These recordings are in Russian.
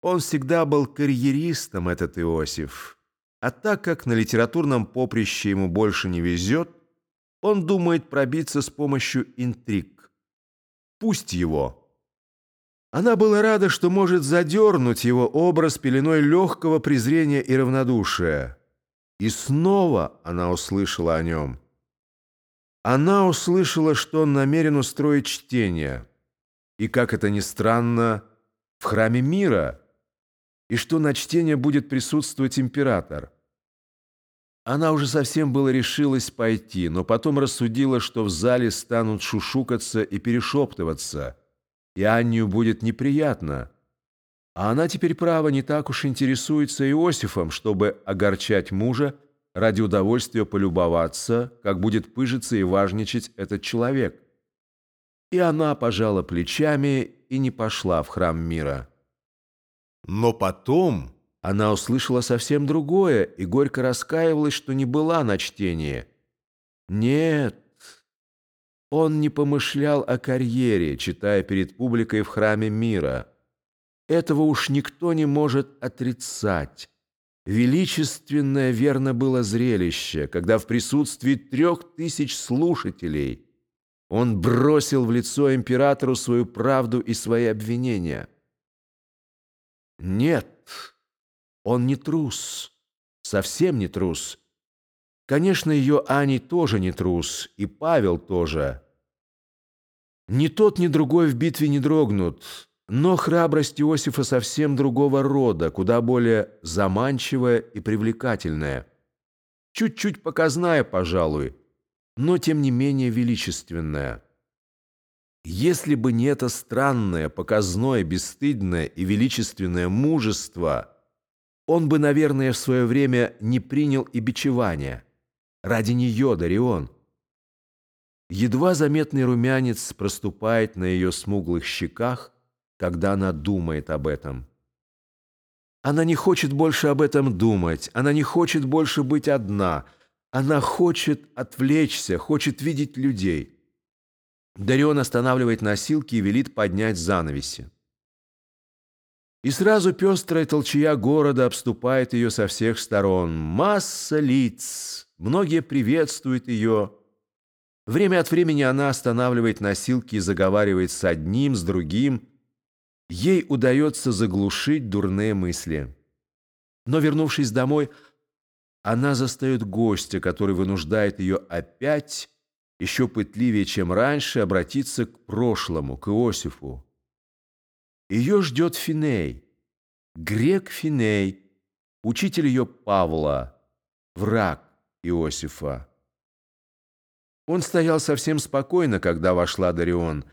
Он всегда был карьеристом, этот Иосиф. А так как на литературном поприще ему больше не везет, он думает пробиться с помощью интриг. Пусть его. Она была рада, что может задернуть его образ пеленой легкого презрения и равнодушия. И снова она услышала о нем. Она услышала, что он намерен устроить чтение. И, как это ни странно, в храме мира, и что на чтение будет присутствовать император. Она уже совсем было решилась пойти, но потом рассудила, что в зале станут шушукаться и перешептываться – и Аннию будет неприятно. А она теперь, право, не так уж интересуется Иосифом, чтобы огорчать мужа ради удовольствия полюбоваться, как будет пыжиться и важничать этот человек. И она пожала плечами и не пошла в храм мира. Но потом она услышала совсем другое и горько раскаивалась, что не была на чтении. Нет, он не помышлял о карьере, читая перед публикой в храме мира. Этого уж никто не может отрицать. Величественное верно было зрелище, когда в присутствии трех тысяч слушателей он бросил в лицо императору свою правду и свои обвинения. Нет, он не трус, совсем не трус. Конечно, ее Ани тоже не трус, и Павел тоже. Ни тот, ни другой в битве не дрогнут, но храбрость Иосифа совсем другого рода, куда более заманчивая и привлекательная. Чуть-чуть показная, пожалуй, но тем не менее величественная. Если бы не это странное, показное, бесстыдное и величественное мужество, он бы, наверное, в свое время не принял и бичевания. Ради нее, Дарион. Едва заметный румянец проступает на ее смуглых щеках, когда она думает об этом. Она не хочет больше об этом думать, она не хочет больше быть одна, она хочет отвлечься, хочет видеть людей. Дарион останавливает носилки и велит поднять занавеси. И сразу пестрая толчья города обступает ее со всех сторон. Масса лиц, многие приветствуют ее. Время от времени она останавливает носилки и заговаривает с одним, с другим. Ей удается заглушить дурные мысли. Но, вернувшись домой, она застает гостя, который вынуждает ее опять, еще пытливее, чем раньше, обратиться к прошлому, к Иосифу. Ее ждет Финей, грек Финей, учитель ее Павла, враг Иосифа. Он стоял совсем спокойно, когда вошла Дарион.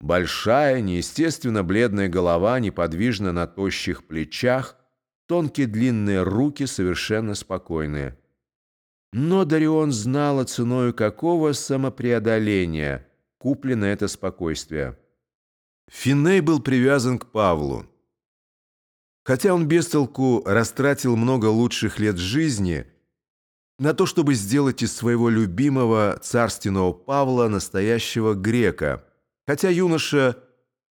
Большая, неестественно бледная голова неподвижна на тощих плечах, тонкие длинные руки совершенно спокойные. Но Дарион знала ценою какого самопреодоления куплено это спокойствие. Финней был привязан к Павлу. Хотя он без толку растратил много лучших лет жизни на то, чтобы сделать из своего любимого царственного Павла настоящего грека, хотя юноша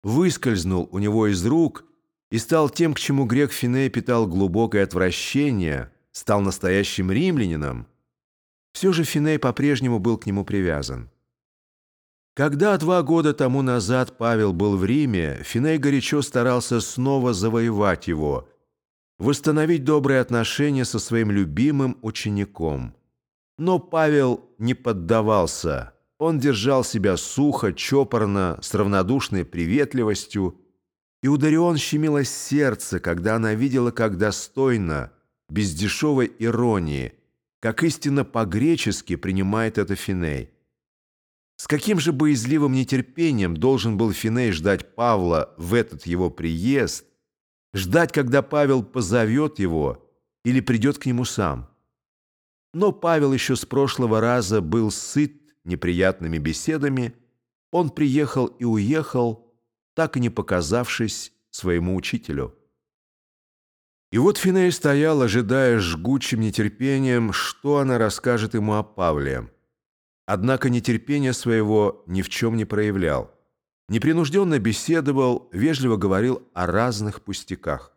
выскользнул у него из рук и стал тем, к чему грек Финей питал глубокое отвращение, стал настоящим римлянином, все же Финей по-прежнему был к нему привязан. Когда два года тому назад Павел был в Риме, Финей горячо старался снова завоевать его, восстановить добрые отношения со своим любимым учеником. Но Павел не поддавался. Он держал себя сухо, чопорно, с равнодушной приветливостью, и у Дарион щемило сердце, когда она видела, как достойно, без дешевой иронии, как истинно по-гречески принимает это Финей. С каким же боязливым нетерпением должен был Финей ждать Павла в этот его приезд, ждать, когда Павел позовет его или придет к нему сам. Но Павел еще с прошлого раза был сыт неприятными беседами, он приехал и уехал, так и не показавшись своему учителю. И вот Финей стоял, ожидая жгучим нетерпением, что она расскажет ему о Павле. Однако нетерпения своего ни в чем не проявлял. Непринужденно беседовал, вежливо говорил о разных пустяках.